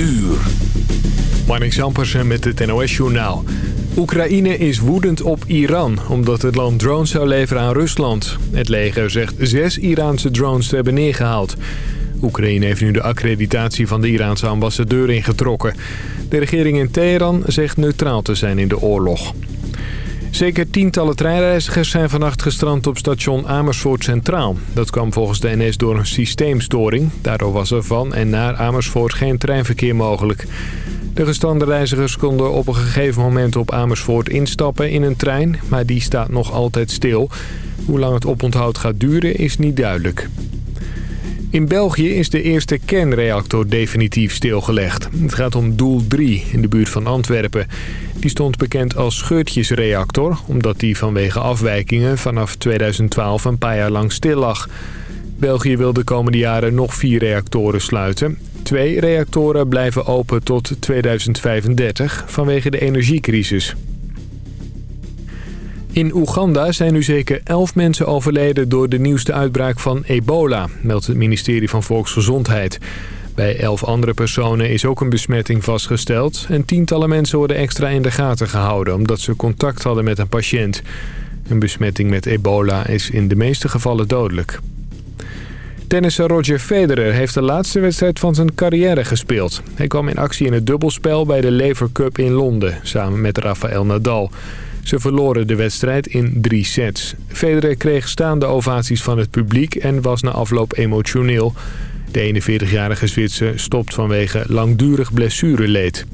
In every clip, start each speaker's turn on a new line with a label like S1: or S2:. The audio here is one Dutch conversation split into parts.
S1: uur.
S2: Marnix met het NOS-journaal. Oekraïne is woedend op Iran, omdat het land drones zou leveren aan Rusland. Het leger zegt zes Iraanse drones te hebben neergehaald. Oekraïne heeft nu de accreditatie van de Iraanse ambassadeur ingetrokken. De regering in Teheran zegt neutraal te zijn in de oorlog. Zeker tientallen treinreizigers zijn vannacht gestrand op station Amersfoort Centraal. Dat kwam volgens de NS door een systeemstoring. Daardoor was er van en naar Amersfoort geen treinverkeer mogelijk. De gestrande reizigers konden op een gegeven moment op Amersfoort instappen in een trein... maar die staat nog altijd stil. Hoe lang het oponthoud gaat duren is niet duidelijk. In België is de eerste kernreactor definitief stilgelegd. Het gaat om Doel 3 in de buurt van Antwerpen. Die stond bekend als scheurtjesreactor... omdat die vanwege afwijkingen vanaf 2012 een paar jaar lang stil lag. België wil de komende jaren nog vier reactoren sluiten. Twee reactoren blijven open tot 2035 vanwege de energiecrisis. In Oeganda zijn nu zeker 11 mensen overleden door de nieuwste uitbraak van ebola, meldt het ministerie van Volksgezondheid. Bij 11 andere personen is ook een besmetting vastgesteld en tientallen mensen worden extra in de gaten gehouden omdat ze contact hadden met een patiënt. Een besmetting met ebola is in de meeste gevallen dodelijk. Tennisser Roger Federer heeft de laatste wedstrijd van zijn carrière gespeeld. Hij kwam in actie in het dubbelspel bij de Lever Cup in Londen, samen met Rafael Nadal. Ze verloren de wedstrijd in drie sets. Federer kreeg staande ovaties van het publiek en was na afloop emotioneel. De 41-jarige Zwitser stopt vanwege langdurig blessureleed.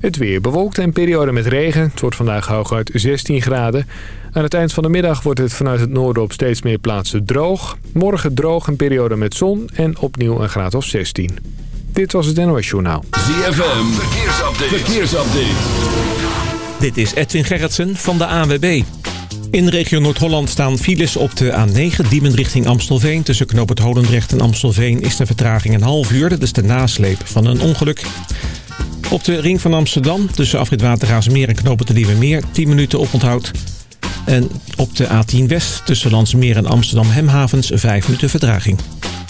S2: Het weer bewolkt en periode met regen. Het wordt vandaag hooguit 16 graden. Aan het eind van de middag wordt het vanuit het noorden op steeds meer plaatsen droog. Morgen droog een periode met zon en opnieuw een graad of 16. Dit was het NOS Journaal.
S1: ZFM, verkeersupdate. verkeersupdate.
S3: Dit is Edwin Gerritsen van de ANWB. In regio Noord-Holland staan files op de A9, Diemen richting Amstelveen. Tussen Knoop het Holendrecht en Amstelveen is de vertraging een half uur. Dat is de nasleep van een ongeluk. Op de ring van Amsterdam, tussen Afrit Watergaasmeer en Knoop de Nieuwe Meer, 10 minuten oponthoud. En op de A10 West, tussen Landsmeer en Amsterdam Hemhavens, 5 minuten vertraging.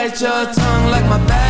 S4: bite your tongue like my back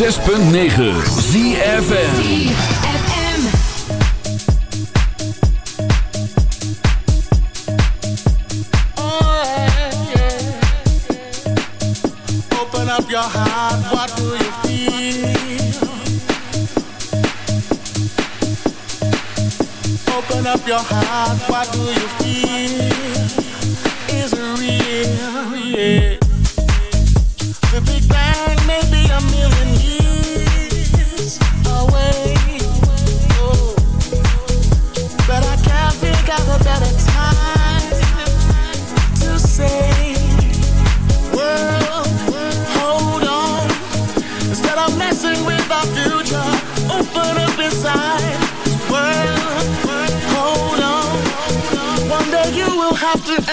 S5: 106.9 ZFN
S6: Open up your heart, what do you feel? Open up your?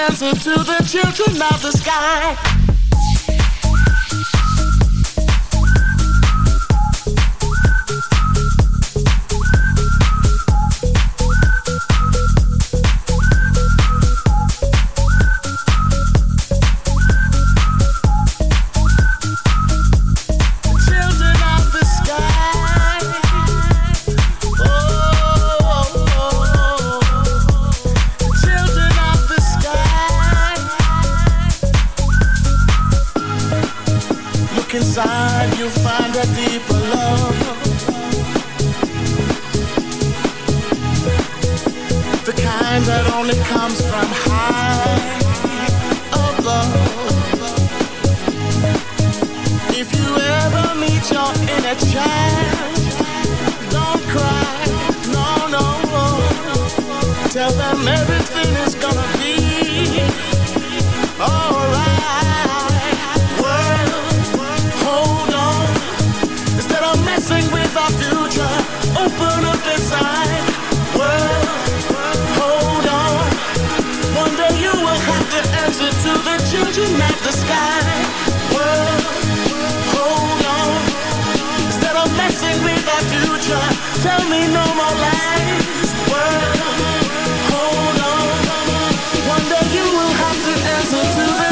S6: Answer to the children of the sky. Messing with our future, open up inside. World, hold on. One day you will have to answer to the children of the sky. World, hold on. Instead of messing with our future, tell me no more lies. World, hold on. One day you will have to answer to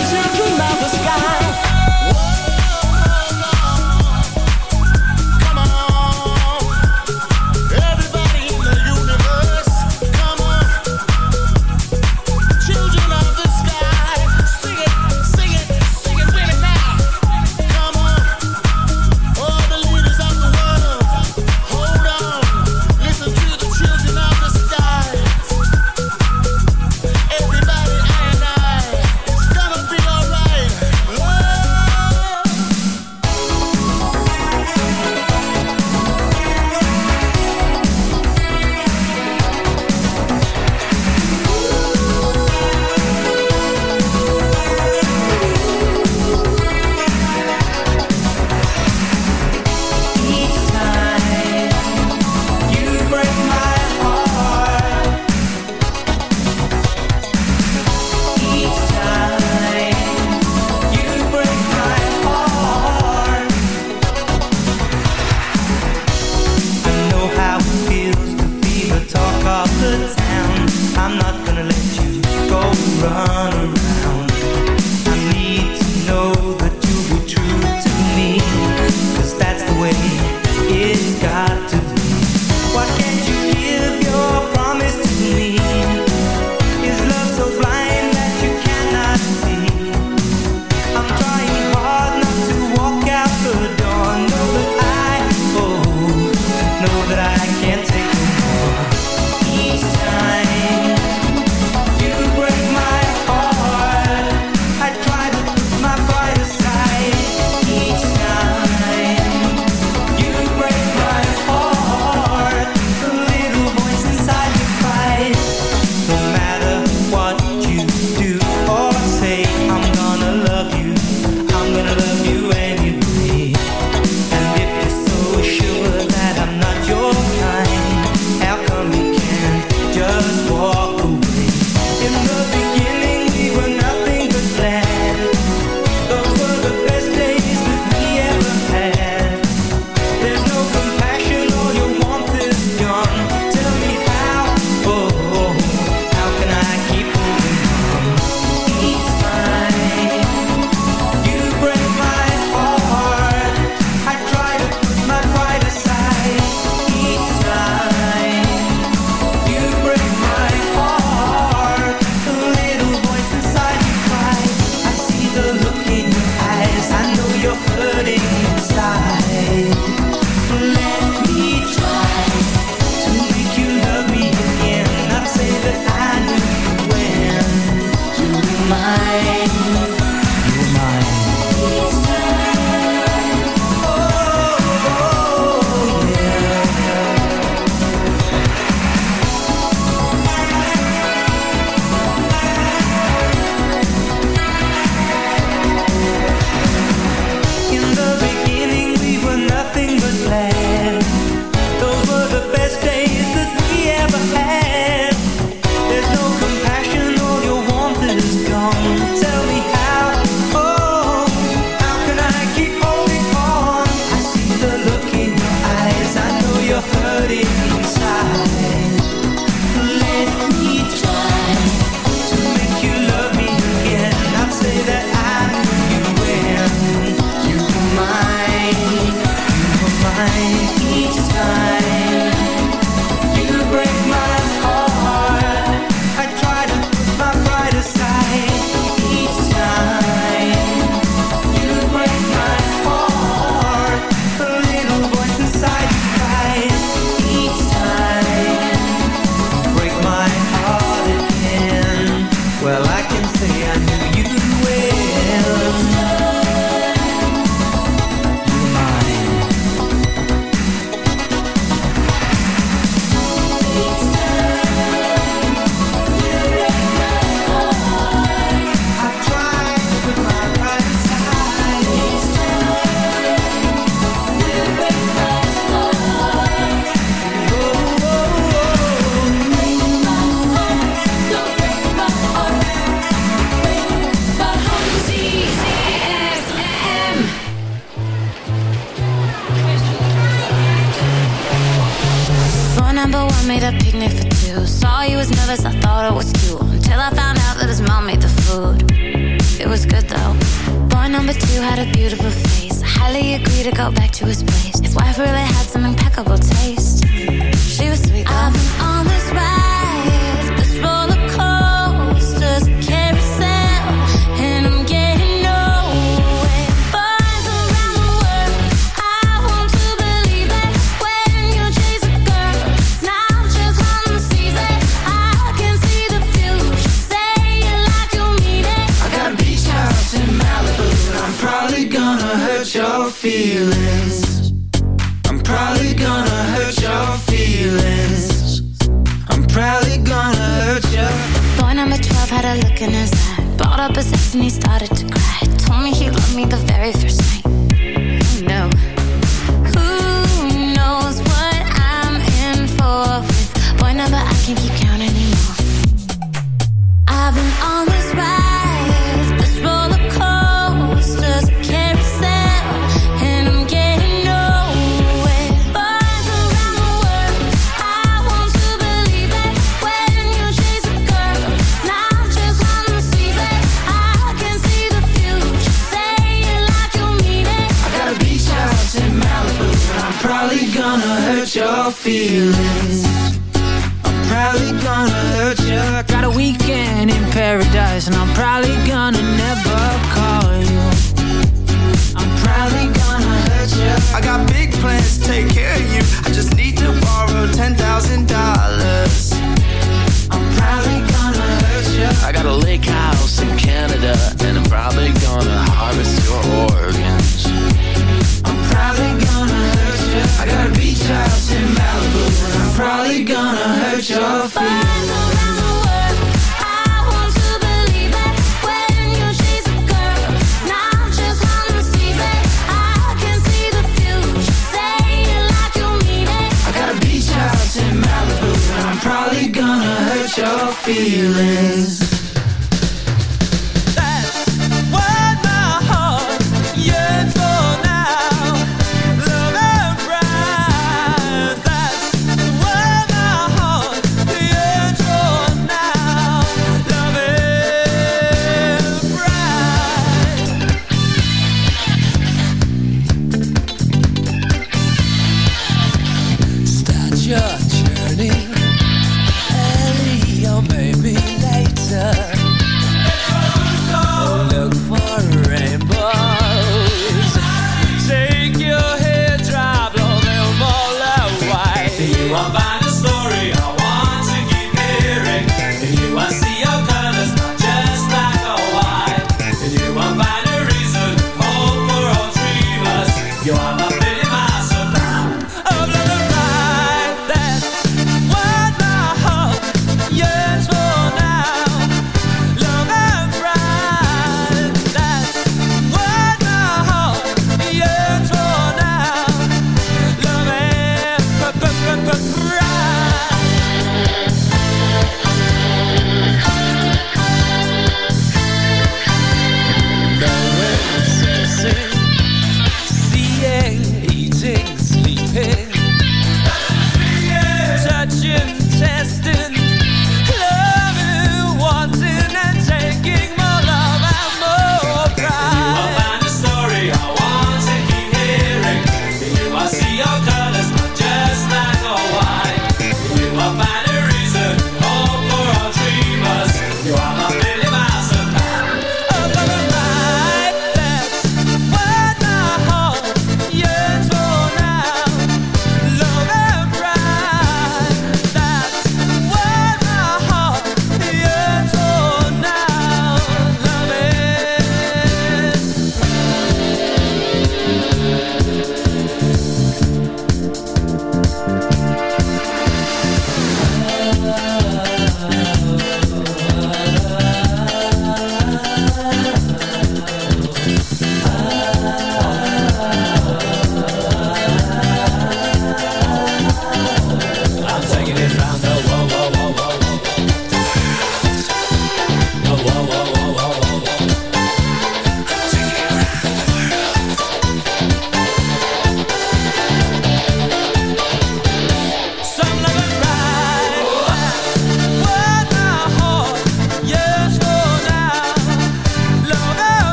S4: your feelings.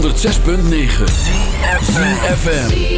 S1: 106.9 FM.